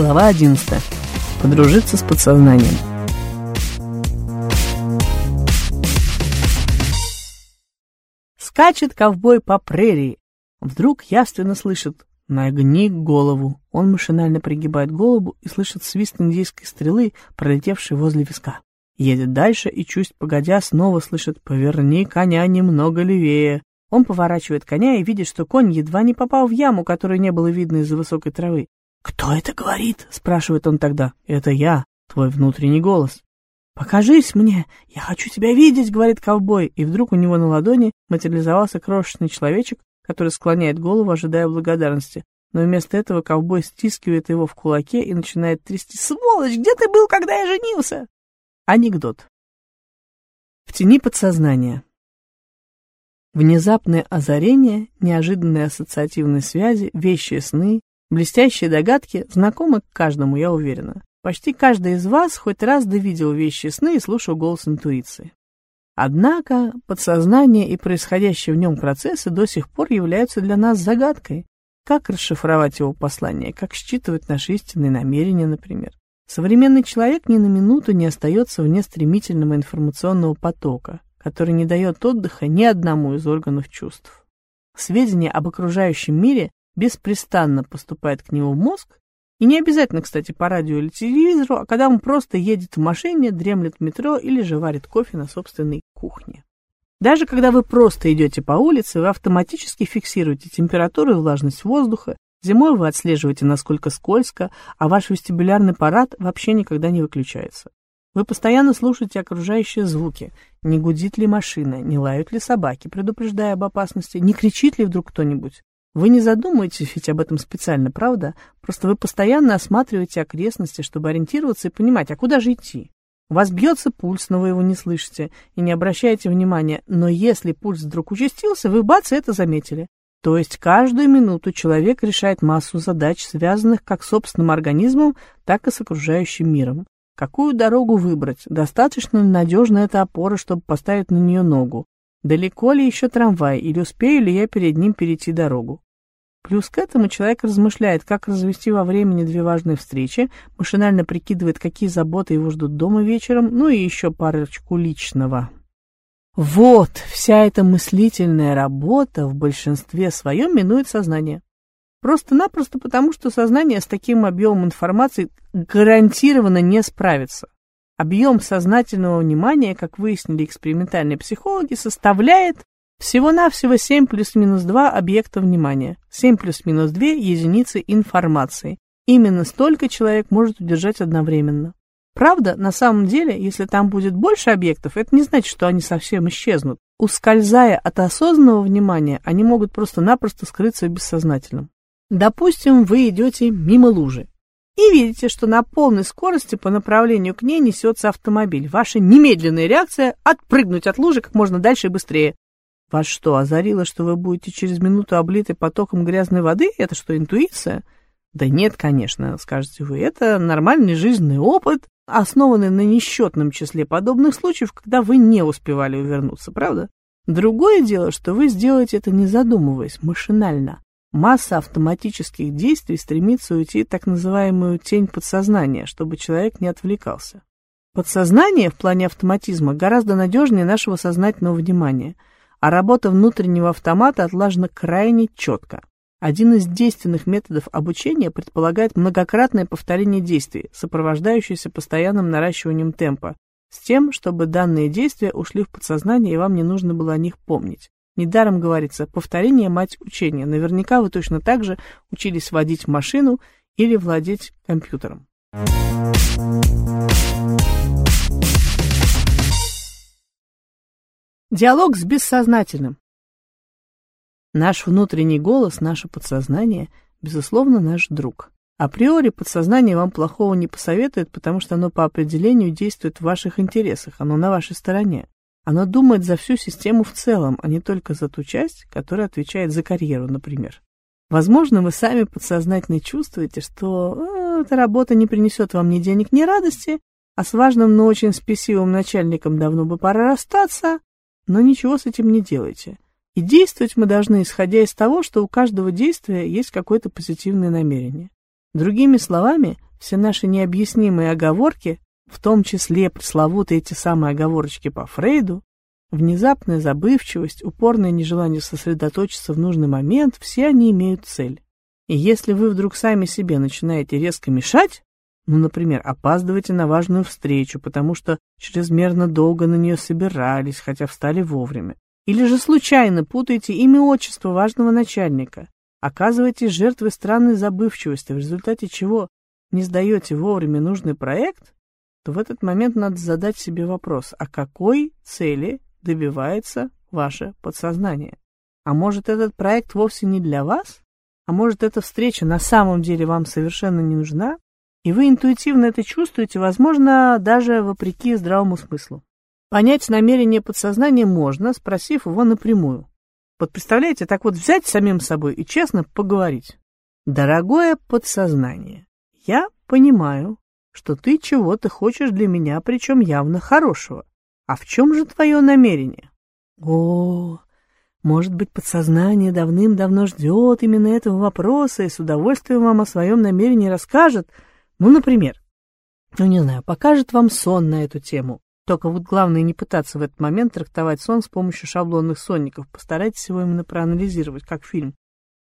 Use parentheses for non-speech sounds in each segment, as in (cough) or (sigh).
Глава 11. Подружиться с подсознанием. Скачет ковбой по прерии. Вдруг явственно слышит «Нагни голову». Он машинально пригибает голову и слышит свист индийской стрелы, пролетевшей возле виска. Едет дальше и, чуть погодя, снова слышит «Поверни коня немного левее». Он поворачивает коня и видит, что конь едва не попал в яму, которую не было видно из-за высокой травы. «Кто это говорит?» — спрашивает он тогда. «Это я, твой внутренний голос». «Покажись мне, я хочу тебя видеть», — говорит ковбой, и вдруг у него на ладони материализовался крошечный человечек, который склоняет голову, ожидая благодарности. Но вместо этого ковбой стискивает его в кулаке и начинает трясти. «Сволочь, где ты был, когда я женился?» Анекдот. В тени подсознания. Внезапное озарение, неожиданные ассоциативные связи, вещи сны, блестящие догадки знакомы каждому, я уверена. Почти каждый из вас хоть раз довидел вещи сны и слушал голос интуиции. Однако подсознание и происходящие в нем процессы до сих пор являются для нас загадкой. Как расшифровать его послание, как считывать наши истинные намерения, например. Современный человек ни на минуту не остается вне стремительного информационного потока, который не дает отдыха ни одному из органов чувств. Сведения об окружающем мире беспрестанно поступают к нему в мозг, и не обязательно, кстати, по радио или телевизору, а когда он просто едет в машине, дремлет в метро или же варит кофе на собственной кухне. Даже когда вы просто идете по улице, вы автоматически фиксируете температуру и влажность воздуха, зимой вы отслеживаете, насколько скользко, а ваш вестибулярный аппарат вообще никогда не выключается. Вы постоянно слушаете окружающие звуки. Не гудит ли машина, не лают ли собаки, предупреждая об опасности, не кричит ли вдруг кто-нибудь. Вы не задумываетесь ведь об этом специально, правда? Просто вы постоянно осматриваете окрестности, чтобы ориентироваться и понимать, а куда же идти. У вас бьется пульс, но вы его не слышите и не обращаете внимания. Но если пульс вдруг участился, вы бац, это заметили. То есть каждую минуту человек решает массу задач, связанных как с собственным организмом, так и с окружающим миром. Какую дорогу выбрать? Достаточно ли надежна эта опора, чтобы поставить на нее ногу? Далеко ли еще трамвай, или успею ли я перед ним перейти дорогу? Плюс к этому человек размышляет, как развести во времени две важные встречи, машинально прикидывает, какие заботы его ждут дома вечером, ну и еще парочку личного. Вот, вся эта мыслительная работа в большинстве своем минует сознание. Просто-напросто потому, что сознание с таким объемом информации гарантированно не справится. Объем сознательного внимания, как выяснили экспериментальные психологи, составляет всего-навсего 7 плюс-минус 2 объекта внимания, 7 плюс-минус 2 единицы информации. Именно столько человек может удержать одновременно. Правда, на самом деле, если там будет больше объектов, это не значит, что они совсем исчезнут. Ускользая от осознанного внимания, они могут просто-напросто скрыться в бессознательном. Допустим, вы идете мимо лужи и видите, что на полной скорости по направлению к ней несется автомобиль. Ваша немедленная реакция – отпрыгнуть от лужи как можно дальше и быстрее. Вас что, озарило, что вы будете через минуту облиты потоком грязной воды? Это что, интуиция? Да нет, конечно, скажете вы. Это нормальный жизненный опыт, основанный на несчетном числе подобных случаев, когда вы не успевали увернуться, правда? Другое дело, что вы сделаете это не задумываясь, машинально. Масса автоматических действий стремится уйти в так называемую тень подсознания, чтобы человек не отвлекался. Подсознание в плане автоматизма гораздо надежнее нашего сознательного внимания, а работа внутреннего автомата отлажена крайне четко. Один из действенных методов обучения предполагает многократное повторение действий, сопровождающееся постоянным наращиванием темпа, с тем, чтобы данные действия ушли в подсознание и вам не нужно было о них помнить. Недаром говорится, повторение – мать учения. Наверняка вы точно так же учились водить машину или владеть компьютером. Диалог с бессознательным. Наш внутренний голос, наше подсознание, безусловно, наш друг. Априори подсознание вам плохого не посоветует, потому что оно по определению действует в ваших интересах, оно на вашей стороне. Оно думает за всю систему в целом, а не только за ту часть, которая отвечает за карьеру, например. Возможно, вы сами подсознательно чувствуете, что э, эта работа не принесет вам ни денег, ни радости, а с важным, но очень спесивым начальником давно бы пора расстаться, но ничего с этим не делайте. И действовать мы должны, исходя из того, что у каждого действия есть какое-то позитивное намерение. Другими словами, все наши необъяснимые оговорки, в том числе пресловутые эти самые оговорочки по Фрейду, внезапная забывчивость, упорное нежелание сосредоточиться в нужный момент, все они имеют цель. И если вы вдруг сами себе начинаете резко мешать, ну, например, опаздываете на важную встречу, потому что чрезмерно долго на нее собирались, хотя встали вовремя, или же случайно путаете имя отчество важного начальника, оказываетесь жертвой странной забывчивости, в результате чего не сдаете вовремя нужный проект, то в этот момент надо задать себе вопрос, о какой цели добивается ваше подсознание? А может, этот проект вовсе не для вас? А может, эта встреча на самом деле вам совершенно не нужна? И вы интуитивно это чувствуете, возможно, даже вопреки здравому смыслу. Понять намерение подсознания можно, спросив его напрямую. Вот представляете, так вот взять самим собой и честно поговорить. Дорогое подсознание, я понимаю, что ты чего-то хочешь для меня, причем явно хорошего. А в чем же твое намерение? О, может быть, подсознание давным-давно ждет именно этого вопроса и с удовольствием вам о своем намерении расскажет. Ну, например, ну, не знаю, покажет вам сон на эту тему. Только вот главное не пытаться в этот момент трактовать сон с помощью шаблонных сонников. Постарайтесь его именно проанализировать, как фильм.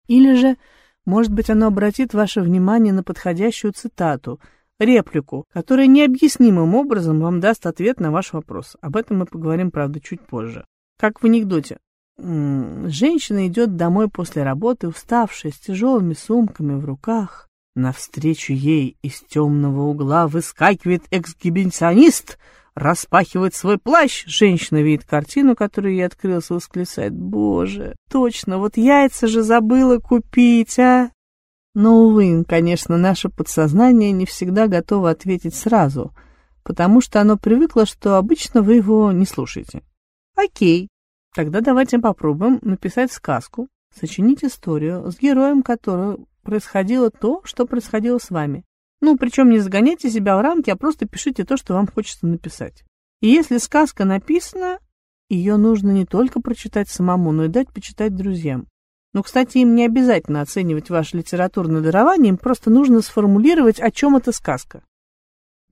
Или же может быть, оно обратит ваше внимание на подходящую цитату, реплику, которая необъяснимым образом вам даст ответ на ваш вопрос. Об этом мы поговорим, правда, чуть позже. Как в анекдоте. Женщина идет домой после работы, уставшая, с тяжелыми сумками в руках. Навстречу ей из темного угла выскакивает эксгибиционист — распахивает свой плащ. Женщина видит картину, которую ей открылась, и восклицает. «Боже, точно, вот яйца же забыла купить, а!» Но, увы, конечно, наше подсознание не всегда готово ответить сразу, потому что оно привыкло, что обычно вы его не слушаете. Окей, тогда давайте попробуем написать сказку, сочинить историю, с героем которой происходило то, что происходило с вами. Ну, причем не загоняйте себя в рамки, а просто пишите то, что вам хочется написать. И если сказка написана, ее нужно не только прочитать самому, но и дать почитать друзьям. Ну, кстати, им не обязательно оценивать ваше литературное дарование, им просто нужно сформулировать, о чем эта сказка.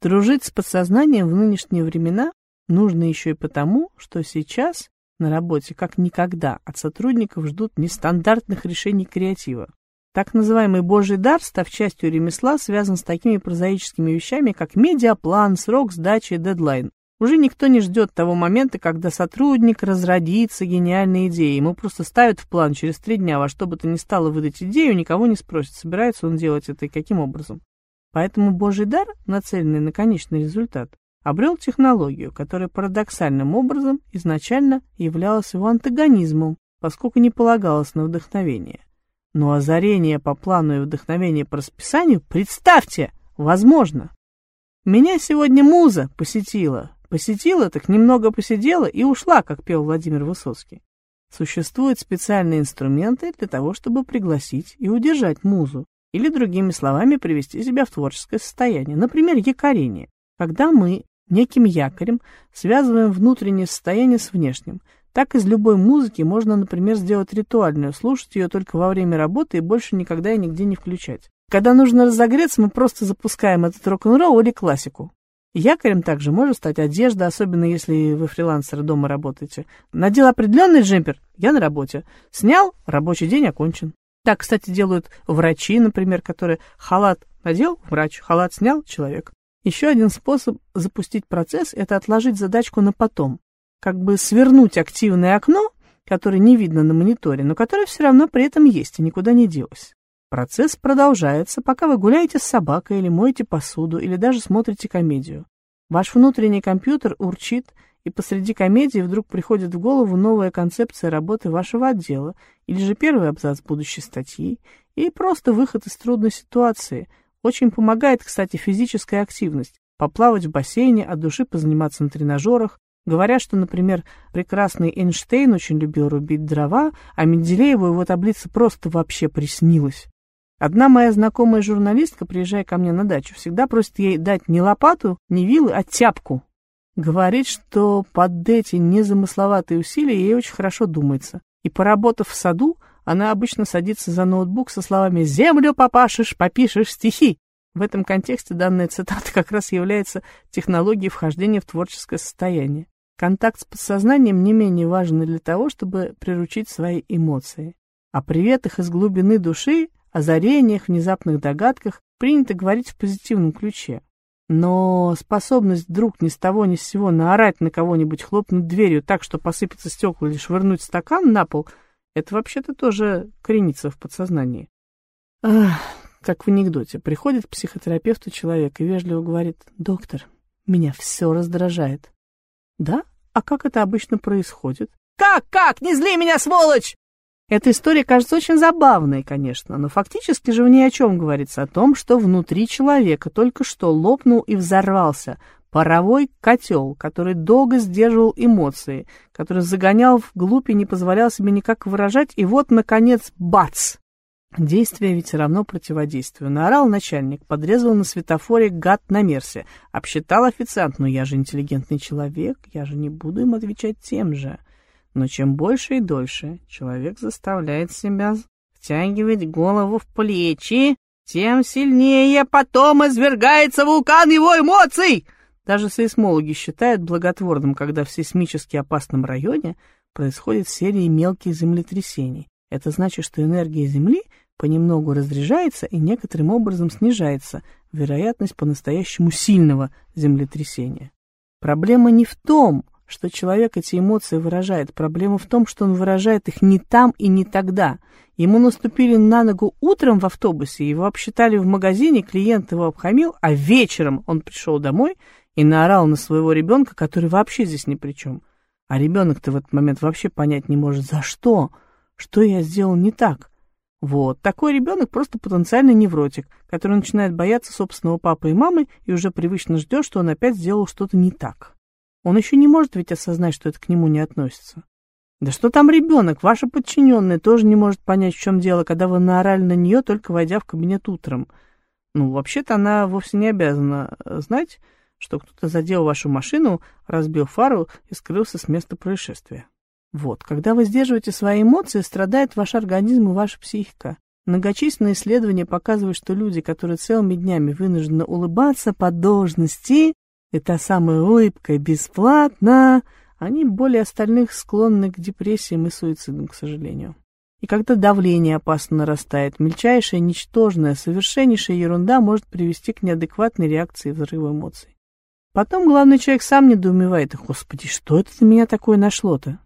Дружить с подсознанием в нынешние времена нужно еще и потому, что сейчас на работе как никогда от сотрудников ждут нестандартных решений креатива. Так называемый божий дар, став частью ремесла, связан с такими прозаическими вещами, как медиаплан, срок сдачи дедлайн. Уже никто не ждет того момента, когда сотрудник разродится гениальной идеей. Ему просто ставят в план через три дня во что бы то ни стало выдать идею, никого не спросит, собирается он делать это и каким образом. Поэтому божий дар, нацеленный на конечный результат, обрел технологию, которая парадоксальным образом изначально являлась его антагонизмом, поскольку не полагалась на вдохновение. Но озарение по плану и вдохновение по расписанию, представьте, возможно. Меня сегодня муза посетила. Посетила, так немного посидела и ушла, как пел Владимир Высоцкий. Существуют специальные инструменты для того, чтобы пригласить и удержать музу, или, другими словами, привести себя в творческое состояние. Например, якорение. Когда мы неким якорем связываем внутреннее состояние с внешним – так из любой музыки можно, например, сделать ритуальную, слушать ее только во время работы и больше никогда и нигде не включать. Когда нужно разогреться, мы просто запускаем этот рок-н-ролл или классику. Якорем также может стать одежда, особенно если вы фрилансер дома работаете. Надел определенный джемпер, я на работе. Снял, рабочий день окончен. Так, кстати, делают врачи, например, которые халат надел, врач, халат снял, человек. Еще один способ запустить процесс – это отложить задачку на потом как бы свернуть активное окно, которое не видно на мониторе, но которое все равно при этом есть и никуда не делось. Процесс продолжается, пока вы гуляете с собакой или моете посуду, или даже смотрите комедию. Ваш внутренний компьютер урчит, и посреди комедии вдруг приходит в голову новая концепция работы вашего отдела, или же первый абзац будущей статьи, и просто выход из трудной ситуации. Очень помогает, кстати, физическая активность. Поплавать в бассейне, от души позаниматься на тренажерах, Говорят, что, например, прекрасный Эйнштейн очень любил рубить дрова, а Менделееву его таблица просто вообще приснилась. Одна моя знакомая журналистка, приезжая ко мне на дачу, всегда просит ей дать не лопату, не вилы, а тяпку. Говорит, что под эти незамысловатые усилия ей очень хорошо думается. И поработав в саду, она обычно садится за ноутбук со словами «Землю попашешь, попишешь стихи». В этом контексте данная цитата (laughs) как раз является технологией вхождения в творческое состояние. Контакт с подсознанием не менее важен для того, чтобы приручить свои эмоции. О приветах из глубины души, озарениях, внезапных догадках принято говорить в позитивном ключе. Но способность вдруг ни с того ни с сего наорать на кого-нибудь, хлопнуть дверью так, что посыпется стекла или швырнуть стакан на пол, это вообще-то тоже коренится в подсознании. Ах, как в анекдоте. Приходит к психотерапевту человек и вежливо говорит, «Доктор, меня все раздражает». «Да? А как это обычно происходит?» «Как, как? Не зли меня, сволочь!» Эта история кажется очень забавной, конечно, но фактически же в ней о чем говорится? О том, что внутри человека только что лопнул и взорвался паровой котел, который долго сдерживал эмоции, который загонял вглубь и не позволял себе никак выражать, и вот, наконец, бац! Действие ведь равно противодействию. Наорал начальник, подрезал на светофоре гад на мерсе, обсчитал официант, но я же интеллигентный человек, я же не буду им отвечать тем же. Но чем больше и дольше человек заставляет себя втягивать голову в плечи, тем сильнее потом извергается вулкан его эмоций. Даже сейсмологи считают благотворным, когда в сейсмически опасном районе происходит серия мелких землетрясений. Это значит, что энергия Земли понемногу разряжается и некоторым образом снижается вероятность по-настоящему сильного землетрясения. Проблема не в том, что человек эти эмоции выражает. Проблема в том, что он выражает их не там и не тогда. Ему наступили на ногу утром в автобусе, его обсчитали в магазине, клиент его обхамил, а вечером он пришел домой и наорал на своего ребенка, который вообще здесь ни при чем. А ребенок-то в этот момент вообще понять не может, за что, что я сделал не так. Вот, такой ребенок просто потенциальный невротик, который начинает бояться собственного папы и мамы и уже привычно ждет, что он опять сделал что-то не так. Он еще не может ведь осознать, что это к нему не относится. Да что там ребенок, ваша подчиненная тоже не может понять, в чем дело, когда вы наорали на нее, только войдя в кабинет утром. Ну, вообще-то она вовсе не обязана знать, что кто-то задел вашу машину, разбил фару и скрылся с места происшествия. Вот, когда вы сдерживаете свои эмоции, страдает ваш организм и ваша психика. Многочисленные исследования показывают, что люди, которые целыми днями вынуждены улыбаться по должности, и та самая улыбка бесплатно, они более остальных склонны к депрессиям и суицидам, к сожалению. И когда давление опасно нарастает, мельчайшая, ничтожная, совершеннейшая ерунда может привести к неадекватной реакции взрыва эмоций. Потом главный человек сам недоумевает, господи, что это на меня такое нашло-то?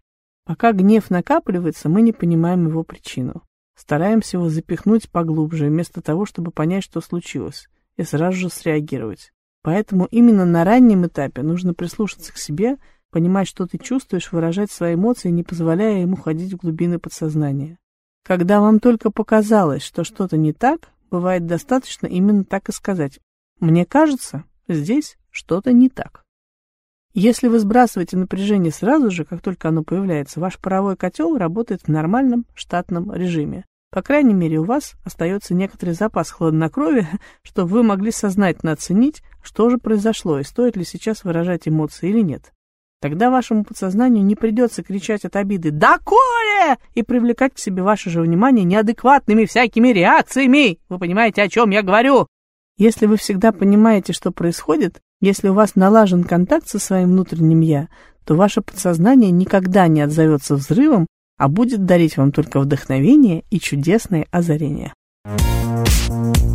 Пока гнев накапливается, мы не понимаем его причину. Стараемся его запихнуть поглубже, вместо того, чтобы понять, что случилось, и сразу же среагировать. Поэтому именно на раннем этапе нужно прислушаться к себе, понимать, что ты чувствуешь, выражать свои эмоции, не позволяя ему ходить в глубины подсознания. Когда вам только показалось, что что-то не так, бывает достаточно именно так и сказать. Мне кажется, здесь что-то не так. Если вы сбрасываете напряжение сразу же, как только оно появляется, ваш паровой котел работает в нормальном штатном режиме. По крайней мере, у вас остается некоторый запас хладнокровия, (laughs) чтобы вы могли сознательно оценить, что же произошло и стоит ли сейчас выражать эмоции или нет. Тогда вашему подсознанию не придется кричать от обиды «Да, Коля!» и привлекать к себе ваше же внимание неадекватными всякими реакциями. Вы понимаете, о чем я говорю? Если вы всегда понимаете, что происходит, если у вас налажен контакт со своим внутренним «я», то ваше подсознание никогда не отзовется взрывом а будет дарить вам только вдохновение и чудесные озарения. Thank you.